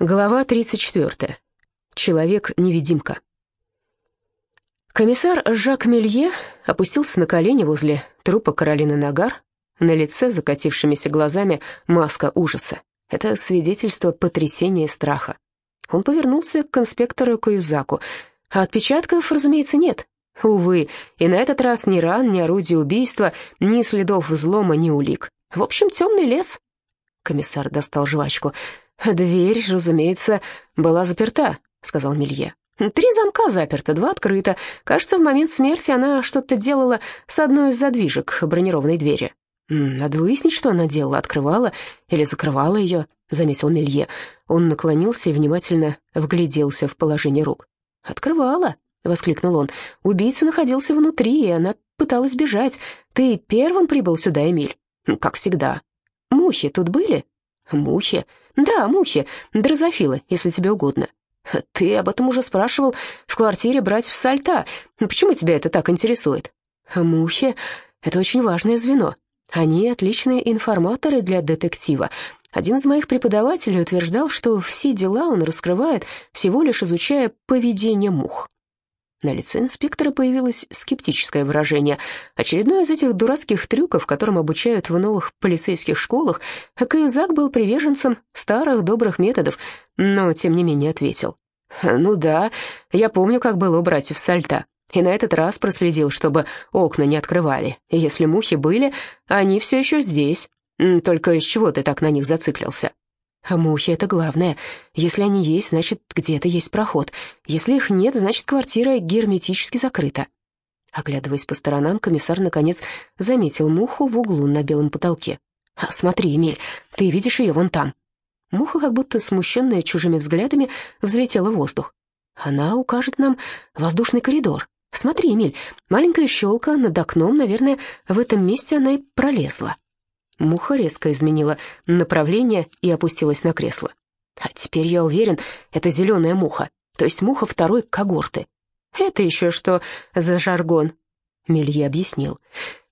Глава 34. Человек-невидимка. Комиссар Жак Мелье опустился на колени возле трупа Каролины Нагар. На лице, закатившимися глазами, маска ужаса. Это свидетельство потрясения и страха. Он повернулся к инспектору Каюзаку. А отпечатков, разумеется, нет. Увы, и на этот раз ни ран, ни орудия убийства, ни следов взлома, ни улик. В общем, темный лес. Комиссар достал жвачку. «Дверь, разумеется, была заперта», — сказал Милье. «Три замка заперты, два открыто. Кажется, в момент смерти она что-то делала с одной из задвижек бронированной двери». «Надо выяснить, что она делала, открывала или закрывала ее», — заметил Мелье. Он наклонился и внимательно вгляделся в положение рук. «Открывала», — воскликнул он. «Убийца находился внутри, и она пыталась бежать. Ты первым прибыл сюда, Эмиль?» «Как всегда». «Мухи тут были?» «Мухи?» «Да, мухи, дрозофилы, если тебе угодно». «Ты об этом уже спрашивал в квартире братьев Сальта. Почему тебя это так интересует?» «Мухи — это очень важное звено. Они отличные информаторы для детектива. Один из моих преподавателей утверждал, что все дела он раскрывает, всего лишь изучая поведение мух. На лице инспектора появилось скептическое выражение. Очередной из этих дурацких трюков, которым обучают в новых полицейских школах, Каюзак был приверженцем старых добрых методов, но тем не менее ответил. «Ну да, я помню, как было у братьев Сальта, и на этот раз проследил, чтобы окна не открывали. Если мухи были, они все еще здесь. Только из чего ты так на них зациклился?» А мухи — это главное. Если они есть, значит, где-то есть проход. Если их нет, значит, квартира герметически закрыта. Оглядываясь по сторонам, комиссар, наконец, заметил муху в углу на белом потолке. «А, «Смотри, Эмиль, ты видишь ее вон там». Муха, как будто смущенная чужими взглядами, взлетела в воздух. «Она укажет нам воздушный коридор. Смотри, Эмиль, маленькая щелка над окном, наверное, в этом месте она и пролезла». Муха резко изменила направление и опустилась на кресло. А теперь я уверен, это зеленая муха, то есть муха второй когорты. Это еще что за жаргон? Мелье объяснил.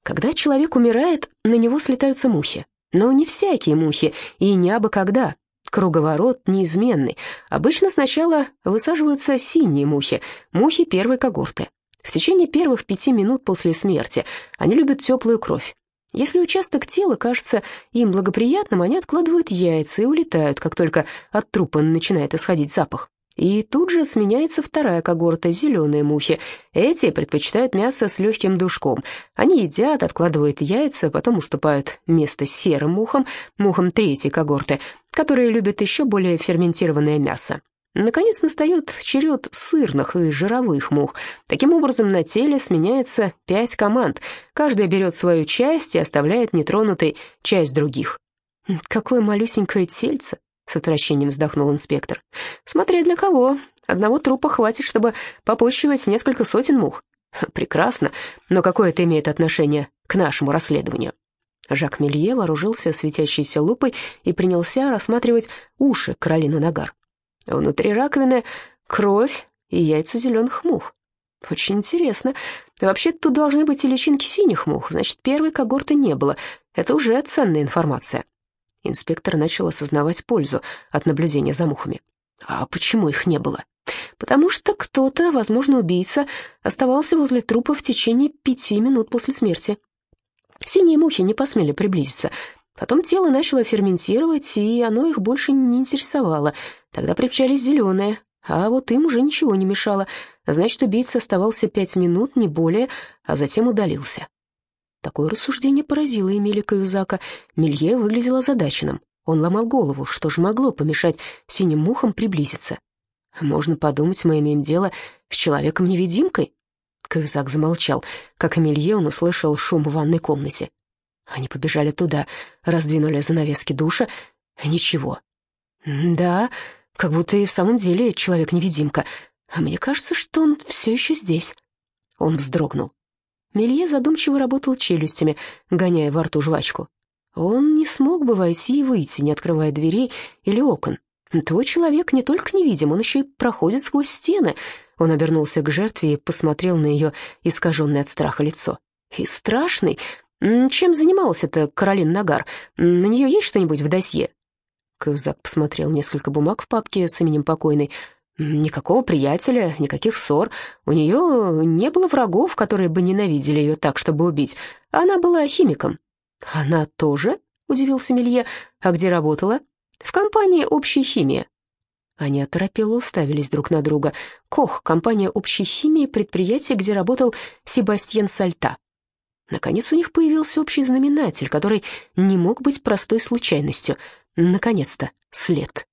Когда человек умирает, на него слетаются мухи. Но не всякие мухи, и не абы когда. Круговорот неизменный. Обычно сначала высаживаются синие мухи, мухи первой когорты. В течение первых пяти минут после смерти они любят теплую кровь. Если участок тела кажется им благоприятным, они откладывают яйца и улетают, как только от трупа начинает исходить запах. И тут же сменяется вторая когорта, зеленые мухи. Эти предпочитают мясо с легким душком. Они едят, откладывают яйца, потом уступают место серым мухам, мухам третьей когорты, которые любят еще более ферментированное мясо. Наконец настает черед сырных и жировых мух. Таким образом, на теле сменяется пять команд. Каждая берет свою часть и оставляет нетронутой часть других. «Какое малюсенькое тельце!» — с отвращением вздохнул инспектор. «Смотря для кого. Одного трупа хватит, чтобы попощивать несколько сотен мух. Прекрасно, но какое это имеет отношение к нашему расследованию?» Жак Мелье вооружился светящейся лупой и принялся рассматривать уши Каролины Нагар. Внутри раковины кровь и яйца зеленых мух. Очень интересно. Вообще тут должны быть и личинки синих мух, значит, первой когорты не было. Это уже ценная информация. Инспектор начал осознавать пользу от наблюдения за мухами. А почему их не было? Потому что кто-то, возможно, убийца, оставался возле трупа в течение пяти минут после смерти. Синие мухи не посмели приблизиться. Потом тело начало ферментировать, и оно их больше не интересовало. Тогда примчались зеленые, а вот им уже ничего не мешало. Значит, убийца оставался пять минут, не более, а затем удалился. Такое рассуждение поразило Эмили Каюзака. Мелье выглядел озадаченным. Он ломал голову, что же могло помешать синим мухам приблизиться. «Можно подумать, мы имеем дело с человеком-невидимкой?» Каюзак замолчал. Как Эмилье, он услышал шум в ванной комнате. Они побежали туда, раздвинули занавески душа. Ничего. Да, как будто и в самом деле человек-невидимка. А мне кажется, что он все еще здесь. Он вздрогнул. Мелье задумчиво работал челюстями, гоняя во рту жвачку. Он не смог бы войти и выйти, не открывая дверей или окон. Твой человек не только невидим, он еще и проходит сквозь стены. Он обернулся к жертве и посмотрел на ее искаженное от страха лицо. И страшный, чем занималась эта Каролина Нагар? На нее есть что-нибудь в досье?» Зак посмотрел несколько бумаг в папке с именем покойной. Никакого приятеля, никаких ссор. У нее не было врагов, которые бы ненавидели ее так, чтобы убить. Она была химиком. «Она тоже?» — удивился Мелье. «А где работала?» «В компании «Общая химия». Они оторопело уставились друг на друга. «Кох, компания общей химии, предприятие, где работал Себастьян Сальта». Наконец у них появился общий знаменатель, который не мог быть простой случайностью. Наконец-то след.